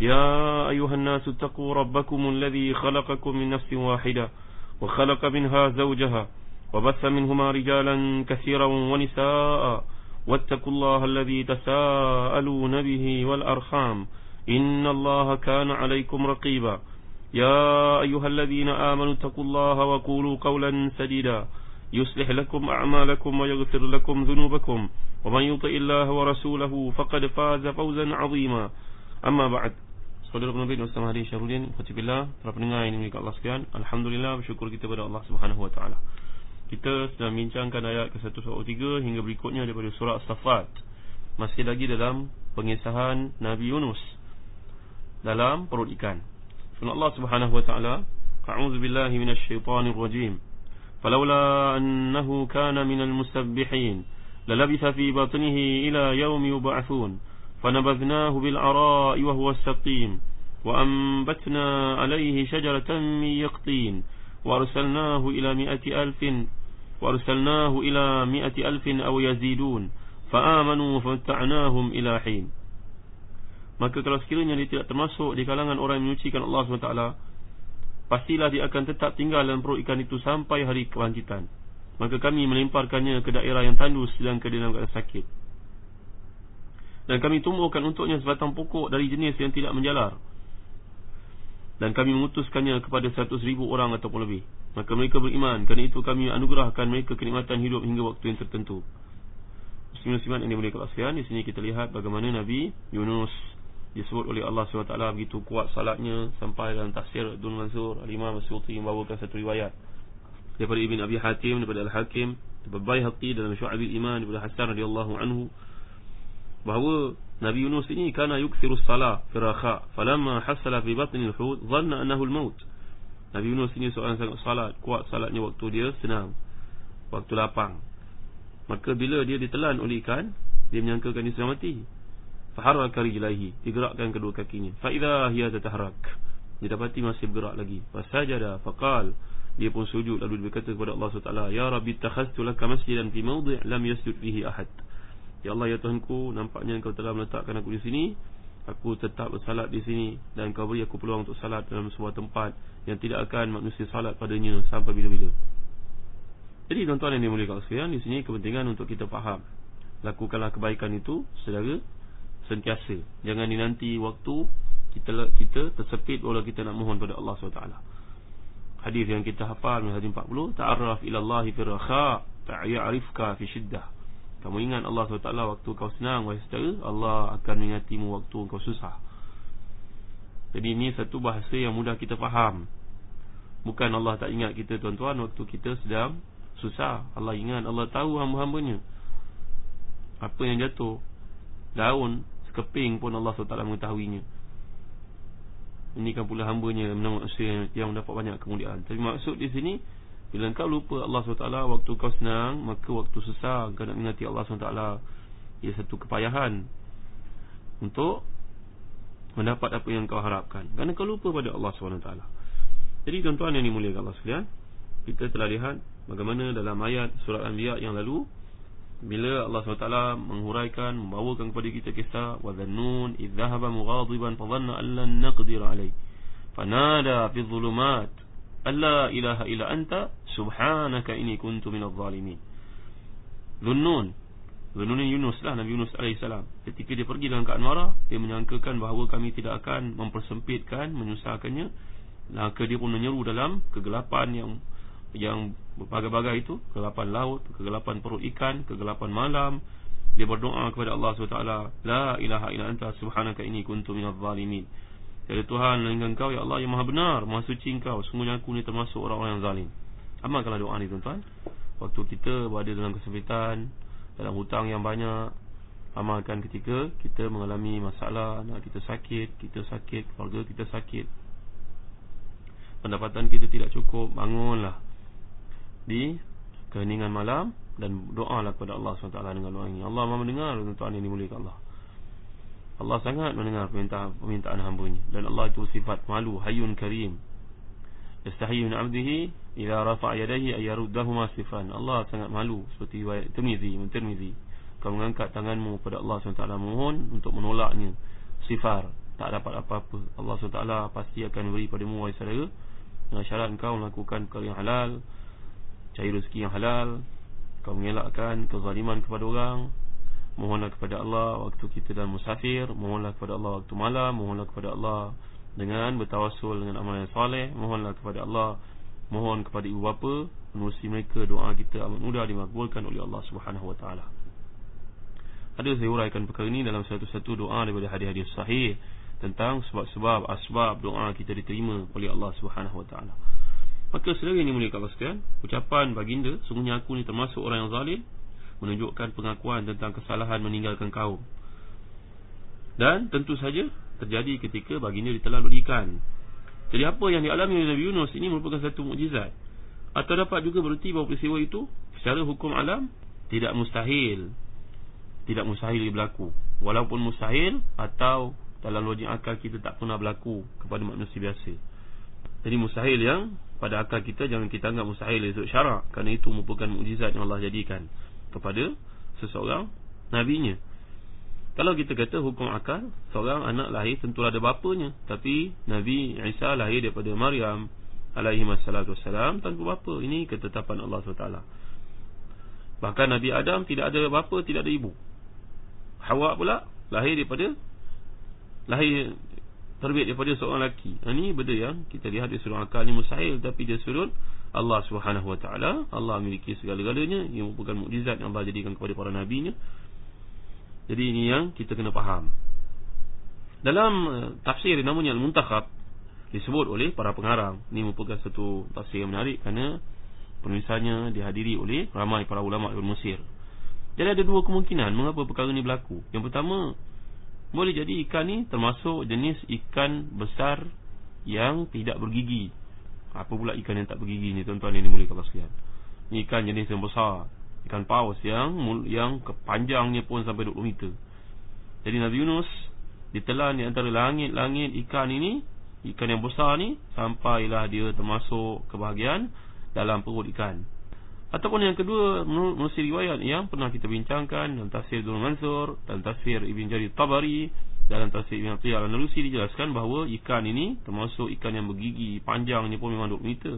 يا أيها الناس اتقوا ربكم الذي خلقكم من نفس واحدة وخلق منها زوجها وبث منهما رجالا كثيرا ونساء واتقوا الله الذي تساءلون به والأرحام إن الله كان عليكم رقيبا يا أيها الذين آمنوا اتقوا الله وقولوا قولا سديدا يصلح لكم أعمالكم ويغفر لكم ذنوبكم ومن يطع الله ورسوله فقد فاز فوزا عظيما أما بعد Saudara penerbit Ustaz Mahdi Syahrudin Khatibillah Para pendengar ini milik Allah sekalian Alhamdulillah bersyukur kita kepada Allah Subhanahu Wa Taala. Kita sedang bincangkan ayat ke-103 Hingga berikutnya daripada surah As-Safat Masih lagi dalam pengisahan Nabi Yunus Dalam perut ikan. Firman Allah Subhanahu Wa Taala A'udzu billahi minasyaitonir rajim. Falawla annahu kana minal musabbihin lalabitha fi batnihi ila yaumi yub'atsun فنبذناه بالعراء وهو السقيم وأنبتنا عليه شجرة من يقطين وأرسلناه إلى مئة ألف وأرسلناه إلى مئة ألف أو يزيدون فآمنوا فمتعناهم إلى حين Maka kalau sekiranya dia tidak termasuk di kalangan orang yang menyucikan Allah SWT Pastilah dia akan tetap tinggal dalam perut ikan itu sampai hari kebangkitan Maka kami melemparkannya ke daerah yang tandus sedangkan dia dalam keadaan sakit dan kami tumbuhkan untuknya sebatang pokok dari jenis yang tidak menjalar. Dan kami mengutuskannya kepada seratus ribu orang ataupun lebih. Maka mereka beriman. Kerana itu kami anugerahkan mereka kenikmatan hidup hingga waktu yang tertentu. Muslim-Musliman ini boleh kelaskan di sini kita lihat bagaimana Nabi Yunus disebut oleh Allah SWT begitu kuat salatnya sampai dalam tafsir Abdul Mansur Al-Imam Masyuti membawakan satu riwayat. Daripada Ibn Abi Hatim daripada Al-Hakim daripada Bayhaqi dalam Syu'abil Iman daripada Hasan radhiyallahu anhu bahawa Nabi Yunus ini kana yukthiru salah fi raha falamma hasala fi batni al-hut dhanna annahu al-maut. Nabi Yunus ini seorang sangat salat kuat salatnya waktu dia senang waktu lapang. Maka bila dia ditelan oleh ikan dia menyangkakan dia sudah mati. Faharaka rijlaihi digerakkan kedua kakinya. Fa idha hiya tatahrak dia dapati masih bergerak lagi. Fasajada faqal dia pun sujud. Lalu dia berkata kepada Allah SWT Ya Rabbi takhastu laka masjidan fi mawdi' lam yasjud fihi ahad Ya Allah ya Tuhanku nampaknya engkau telah meletakkan aku di sini. Aku tetap bersalat di sini dan kau beri aku peluang untuk salat dalam sebuah tempat yang tidak akan manusia salat padanya sampai bila-bila. Jadi tuan-tuan yang dimuliakan sekalian di sini kepentingan untuk kita faham. Lakukanlah kebaikan itu saudara sentiasa. Jangan dinanti waktu kita kita tersepit walau kita nak mohon pada Allah SWT hadis yang kita hafal hadis 40 ta'arraf ila Allah fi raha ta'ya'rifka fi shiddah kamu ingat Allah SWT waktu kau senang wahai saudara? Allah akan mengingatimu waktu kau susah. Jadi ini satu bahasa yang mudah kita faham. Bukan Allah tak ingat kita tuan-tuan waktu kita sedang susah. Allah ingat Allah tahu hamba-hambanya. Apa yang jatuh? Daun sekeping pun Allah SWT mengetahuinya. Ini kan pula hambanya yang mendapat banyak kemuliaan. Tapi maksud di sini bila engkau lupa Allah SWT Waktu kau senang Maka waktu susah Engkau nak mengingati Allah SWT Ia satu kepayahan Untuk Mendapat apa yang kau harapkan Kerana kau lupa pada Allah SWT Jadi tuan-tuan yang dimuliakan Allah sekalian Kita telah lihat Bagaimana dalam ayat surat Anbiya yang lalu Bila Allah SWT Menghuraikan Membawakan kepada kita kisah وَذَنُّونَ إِذْ ذَهَبَ مُغَاضِبًا فَظَنَّ أَلَّنْ نَقْدِرَ عَلَيْهِ فَنَادَى فِي الظُّلُمَاتِ Allah ilaha illa anta subhanaka inni kuntu minadh zalimin. Dhunnun Dhunnun Yunus lah Nabi Yunus AS Ketika dia pergi dalam keadaan marah Dia menyangkakan bahawa kami tidak akan Mempersempitkan, menyusahkannya. Maka dia pun menyeru dalam kegelapan yang Yang berbagai-bagai itu. Kegelapan laut, kegelapan perut ikan Kegelapan malam. Dia berdoa kepada Allah SWT La ilaha illa anta subhanaka inni kuntu minadh zalimin Ya Tuhan dengan engkau ya Allah yang maha benar Maha suci engkau Sungguhnya aku ni termasuk orang-orang yang zalim. Amalkanlah doa ni tuan-tuan. Waktu kita berada dalam kesempitan Dalam hutang yang banyak amalkan ketika kita mengalami masalah anak kita sakit kita sakit keluarga kita sakit. Pendapatan kita tidak cukup bangunlah. Di keheningan malam dan doalah kepada Allah SWT dengan doa ini. Allah maha mendengar tuan yang dimuliakan Allah Allah sangat mendengar permintaan, permintaan hamba-Nya. Dan Allah itu sifat malu hayyun karim. Yastahi min 'abdihi ila rafa'a yadayhi ay yaruddahuma sifan Allah sangat malu seperti Tirmizi Tirmizi. Kau mengangkat tanganmu kepada Allah SWT mohon untuk menolaknya. Sifar tak dapat apa-apa. Allah SWT pasti akan beri padamu wahai saudara. Dengan syarat engkau melakukan perkara yang halal cari rezeki yang halal kau mengelakkan kezaliman kepada orang Mohonlah kepada Allah waktu kita dalam musafir Mohonlah kepada Allah waktu malam Mohonlah kepada Allah dengan bertawasul dengan amalan yang soleh Mohonlah kepada Allah Mohon kepada ibu bapa Menerusi mereka doa kita amat mudah dimakbulkan oleh Allah subhanahu ta'ala. Ada saya uraikan perkara ini dalam satu-satu doa daripada hadis-hadis sahih Tentang sebab-sebab asbab doa kita diterima oleh Allah ta'ala. Maka selagi ini mulia kalau sekalian Ucapan baginda Sungguhnya aku ni termasuk orang yang zalim menunjukkan pengakuan tentang kesalahan meninggalkan kaum. Dan tentu saja terjadi ketika baginda ditelan oleh ikan. Jadi apa yang dialami oleh Nabi Yunus ini merupakan satu mukjizat. Atau dapat juga berarti bahawa peristiwa itu secara hukum alam tidak mustahil. Tidak mustahil berlaku. Walaupun mustahil atau dalam logik akal kita tak pernah berlaku kepada manusia biasa. Jadi mustahil yang pada akal kita jangan kita anggap mustahil itu syarak kerana itu merupakan mukjizat yang Allah jadikan kepada seseorang nabinya. Kalau kita kata hukum akal, seorang anak lahir tentulah ada bapanya, tapi Nabi Isa lahir daripada Maryam alaihi wassalatu wassalam tanpa bapa. Ini ketetapan Allah SWT. Bahkan Nabi Adam tidak ada bapa, tidak ada ibu. Hawa pula lahir daripada lahir terbit daripada seorang lelaki. Ini benda yang kita lihat di sudut akal ni mustahil tapi dia sudut Allah Subhanahu Wa Taala. Allah memiliki segala-galanya. Yang merupakan mukjizat yang Allah jadikan kepada para nabinya. Jadi ini yang kita kena faham. Dalam uh, tafsir namanya Al-Muntakhab disebut oleh para pengarang. Ini merupakan satu tafsir yang menarik kerana penulisannya dihadiri oleh ramai para ulama di Mesir. Jadi ada dua kemungkinan mengapa perkara ini berlaku. Yang pertama boleh jadi ikan ni termasuk jenis ikan besar yang tidak bergigi apa pula ikan yang tak bergigi ni tuan-tuan yang dimuliakan Allah sekalian. Ni ikan jenis yang besar. Ikan paus yang yang kepanjangnya pun sampai 20 meter. Jadi Nabi Yunus ditelan di antara langit-langit ikan ini, ikan yang besar ni sampailah dia termasuk kebahagiaan dalam perut ikan. Ataupun yang kedua menurut riwayat yang pernah kita bincangkan dalam tafsir Dhul Mansur dan tafsir Ibn Jarir Tabari dalam tafsir Ibn Atiyah Al-Nalusi dijelaskan bahawa ikan ini termasuk ikan yang bergigi panjangnya pun memang 20 meter.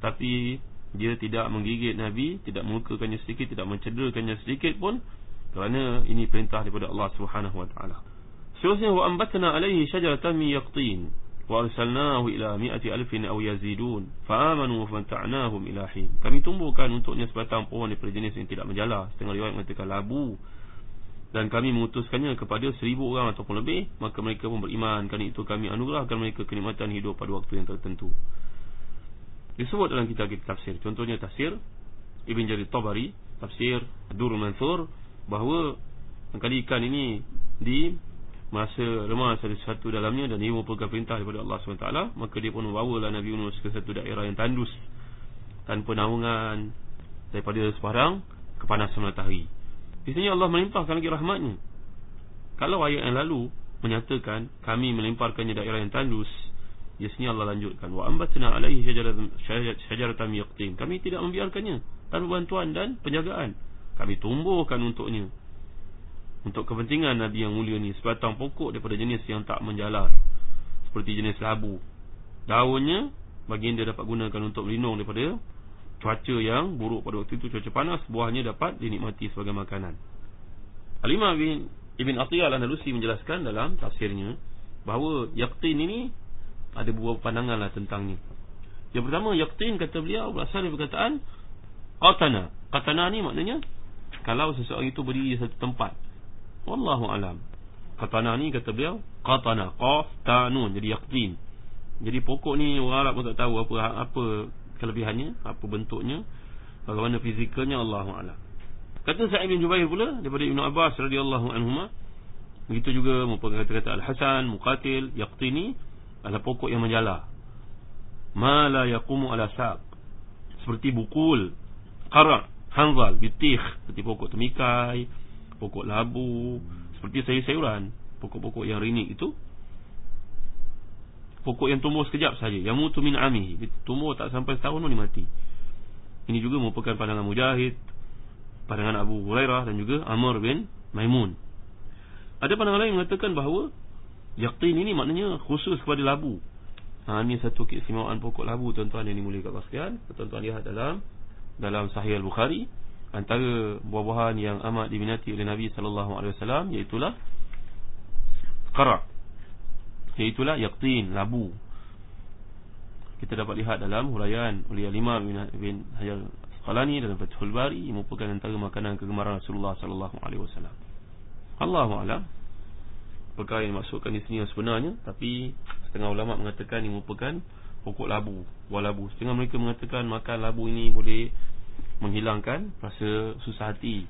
Tapi dia tidak menggigit Nabi tidak melukakannya sedikit tidak mencederakannya sedikit pun kerana ini perintah daripada Allah Subhanahu wa taala. Seterusnya wa ambatna alaihi syajaratan min yaqtin wa arsalnahu ila mi'ati alfin aw yazidun fa amanu wa fata'nahum ila hin. Kami tumbuhkan untuknya sebatang pohon daripada jenis yang tidak menjala. Setengah riwayat mengatakan labu dan kami mengutuskannya kepada seribu orang ataupun lebih maka mereka pun beriman. Kerana itu kami anugerahkan mereka kenikmatan hidup pada waktu yang tertentu. Disebut dalam kitab-kitab tafsir. Contohnya tafsir Ibn Jarir Tabari tafsir Durul Mansur bahawa kali ikan ini di masa remah ada satu dalamnya dan ia merupakan perintah daripada Allah SWT. Maka dia pun membawa Nabi Yunus ke satu daerah yang tandus tanpa naungan daripada sebarang kepanasan matahari di sini Allah melimpahkan lagi rahmatnya. Kalau ayat yang lalu Menyatakan kami melimparkannya daerah yang tandus Di sini Allah lanjutkan Wa ambatna alaihi syajaratan yaqtin. Kami tidak membiarkannya. Tanpa bantuan dan penjagaan. Kami tumbuhkan untuknya. Untuk kepentingan Nabi yang mulia ni Sebatang pokok daripada jenis yang tak menjalar. Seperti jenis labu. Daunnya Baginda dapat gunakan untuk melindung daripada cuaca yang buruk pada waktu itu cuaca panas buahnya dapat dinikmati sebagai makanan. Alimah bin Ibn Atiyah al-Andalusi menjelaskan dalam tafsirnya bahawa yaktin ini ada beberapa pandangan lah tentangnya yang pertama yaktin kata beliau berasal dari perkataan qatana. Qatana ni maknanya kalau seseorang itu berdiri di satu tempat. Wallahu alam. Qatana ni kata beliau qatana qaf ta nun jadi yaktin jadi pokok ni orang Arab pun tak tahu apa apa kelebihannya, apa bentuknya, bagaimana fizikalnya Allah Taala. Kata Sa'id bin Jubair pula daripada Ibn Abbas radhiyallahu anhuma begitu juga merupakan kata-kata Al-Hasan, Muqatil, Yaqtini adalah pokok yang menjala. Ma la yaqumu ala saq. Seperti bukul, qara, hanzal, bitikh, seperti pokok temikai, pokok labu, seperti sayur-sayuran, pokok-pokok yang rindik itu pokok yang tumbuh sekejap saja, yang mutu min ami, tumbuh tak sampai setahun pun mati. Ini juga merupakan pandangan Mujahid, pandangan Abu Hurairah dan juga Amr bin Maimun. Ada pandangan lain mengatakan bahawa yaqtin ini maknanya khusus kepada labu. Ha ini satu keistimewaan pokok labu tuan-tuan yang dimuliakan sekalian. Tuan-tuan lihat dalam dalam Sahih Al-Bukhari antara buah-buahan yang amat diminati oleh Nabi sallallahu alaihi wasallam iaitu qara. Iaitu lah yaqtin labu. Kita dapat lihat dalam huraian oleh Imam bin Hajar Asqalani dalam Fathul Bari merupakan antara makanan kegemaran Rasulullah sallallahu alaihi wasallam. Allahu a'lam. Perkara yang dimasukkan di sini yang sebenarnya tapi setengah ulama mengatakan ini merupakan pokok labu, buah labu. Setengah mereka mengatakan makan labu ini boleh menghilangkan rasa susah hati.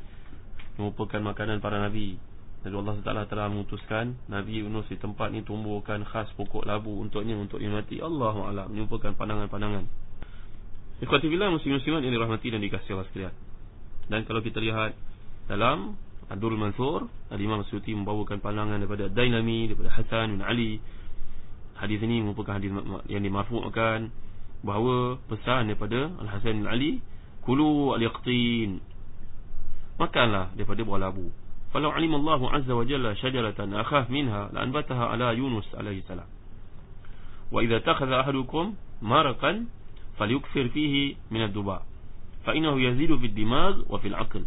Ini merupakan makanan para nabi. Dan Allah Taala telah mengutuskan Nabi Yunus di tempat ini tumbuhkan khas pokok labu untuknya untuk mati. Allahu a'lam. Merupakan pandangan-pandangan Ikhwati billah muslim-muslimat yang dirahmati dan dikasihi Allah sekalian. Dan kalau kita lihat dalam Abdul Mansur, Al-Imam Suyuti membawakan pandangan daripada Dainami, daripada Hasan bin Ali. Hadis ini merupakan hadis yang dimarfu'kan bahawa pesan daripada Al-Hasan bin Ali, kulu al-yaqtin. Makanlah daripada buah labu. Falau alim Allah azza wa jalla syajaratan akhaf minha la anbataha ala Yunus alaihi salam. Wa idza takhadha ahadukum maraqan falyukfir fihi min ad-duba fa innahu yazidu fi ad-dimag wa fi al-aql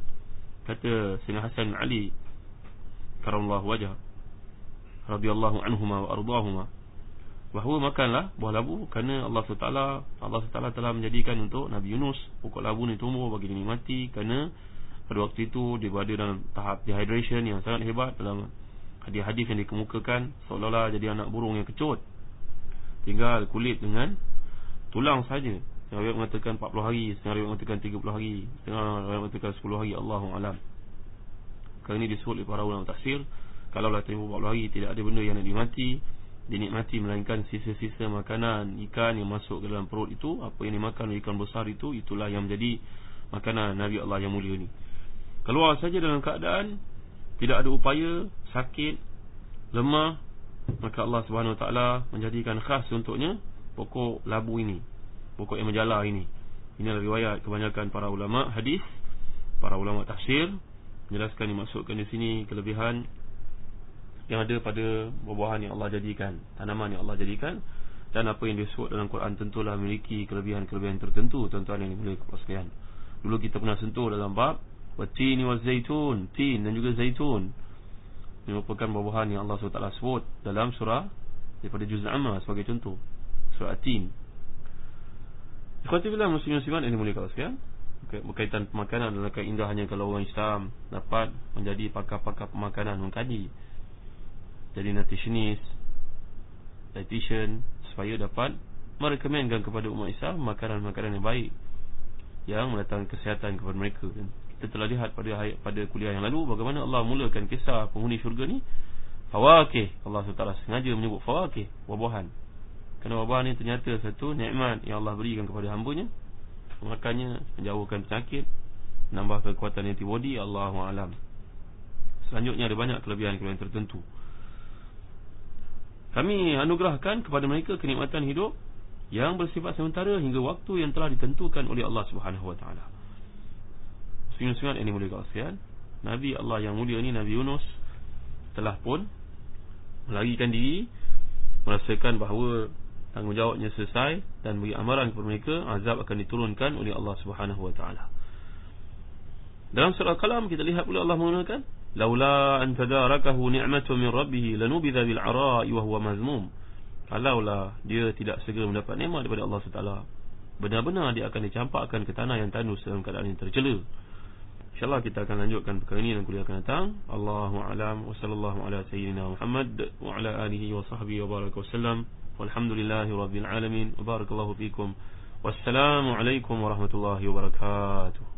kata Sayyidina Hasan Ali karamallahu wajh radhiyallahu anhuma wa ardahuma bahawa makanlah buah labu kerana Allah SWT Allah SWT telah menjadikan untuk Nabi Yunus pokok labu ni tumbuh bagi dinikmati kerana pada waktu itu dia berada dalam tahap dehydration yang sangat hebat dalam hadis-hadis yang dikemukakan seolah-olah jadi anak burung yang kecut tinggal kulit dengan tulang saja. Setengah riwayat mengatakan 40 hari, setengah riwayat mengatakan 30 hari, setengah riwayat mengatakan 10 hari. Allahu alam. Kali ini disebut oleh para ulama tafsir, kalaulah tempoh 40 hari tidak ada benda yang nak dimati, dinikmati melainkan sisa-sisa makanan ikan yang masuk ke dalam perut itu, apa yang dimakan oleh ikan besar itu, itulah yang menjadi makanan Nabi Allah yang mulia ini. Keluar saja dalam keadaan tidak ada upaya, sakit, lemah, maka Allah Subhanahu Wa Taala menjadikan khas untuknya pokok labu ini pokok yang menjala ini. Ini adalah riwayat kebanyakan para ulama hadis para ulama tafsir menjelaskan dimasukkan di sini kelebihan yang ada pada buah-buahan yang Allah jadikan tanaman yang Allah jadikan dan apa yang disebut dalam Quran tentulah memiliki kelebihan-kelebihan tertentu tuan-tuan yang boleh sekalian. Dulu kita pernah sentuh dalam bab watini wazaitun tin dan juga zaitun ini merupakan buah-buahan yang Allah SWT sebut dalam surah daripada juz amma sebagai contoh surah At-Tin. Ikhwati billah muslimin muslimat ini mulia kalau sekalian. Berkaitan pemakanan adalah keindahannya kalau orang Islam dapat menjadi pakar-pakar pemakanan mengkaji. Jadi nutritionist, dietitian supaya dapat merekomendkan kepada umat Islam makanan-makanan yang baik yang mendatangkan kesihatan kepada mereka. Kita telah lihat pada pada kuliah yang lalu bagaimana Allah mulakan kisah penghuni syurga ni fawakih. Allah SWT sengaja menyebut fawakih, buah-buahan. Kerana wabah ni ternyata satu nikmat yang Allah berikan kepada hambanya Memakannya, menjauhkan penyakit Menambah kekuatan antibody Allahu'alam Selanjutnya ada banyak kelebihan-kelebihan tertentu Kami anugerahkan kepada mereka kenikmatan hidup Yang bersifat sementara hingga waktu yang telah ditentukan oleh Allah Subhanahu Wa Taala. Sungai-sungai ini mulia kawasan Nabi Allah yang mulia ini Nabi Yunus Telah pun Melarikan diri Merasakan bahawa tanggungjawabnya selesai dan beri amaran kepada mereka azab akan diturunkan oleh Allah Subhanahu wa taala. Dalam surah Al-Qalam kita lihat pula Allah mengatakan laula an tadarakahu ni'matu min rabbih lanubidha bil ara'i wa huwa mazmum. Kalaulah dia tidak segera mendapat nikmat daripada Allah Taala, benar-benar dia akan dicampakkan ke tanah yang tandus dalam keadaan yang tercela. InsyaAllah kita akan lanjutkan perkara ini dan kuliah akan datang. Allahu'alam wa sallallahu ala sayyidina Muhammad wa ala alihi wa sahbihi wa baraka wa sallam. Walhamdulillahi rabbil alamin. Wa barakallahu fikum. Wassalamualaikum warahmatullahi wabarakatuh.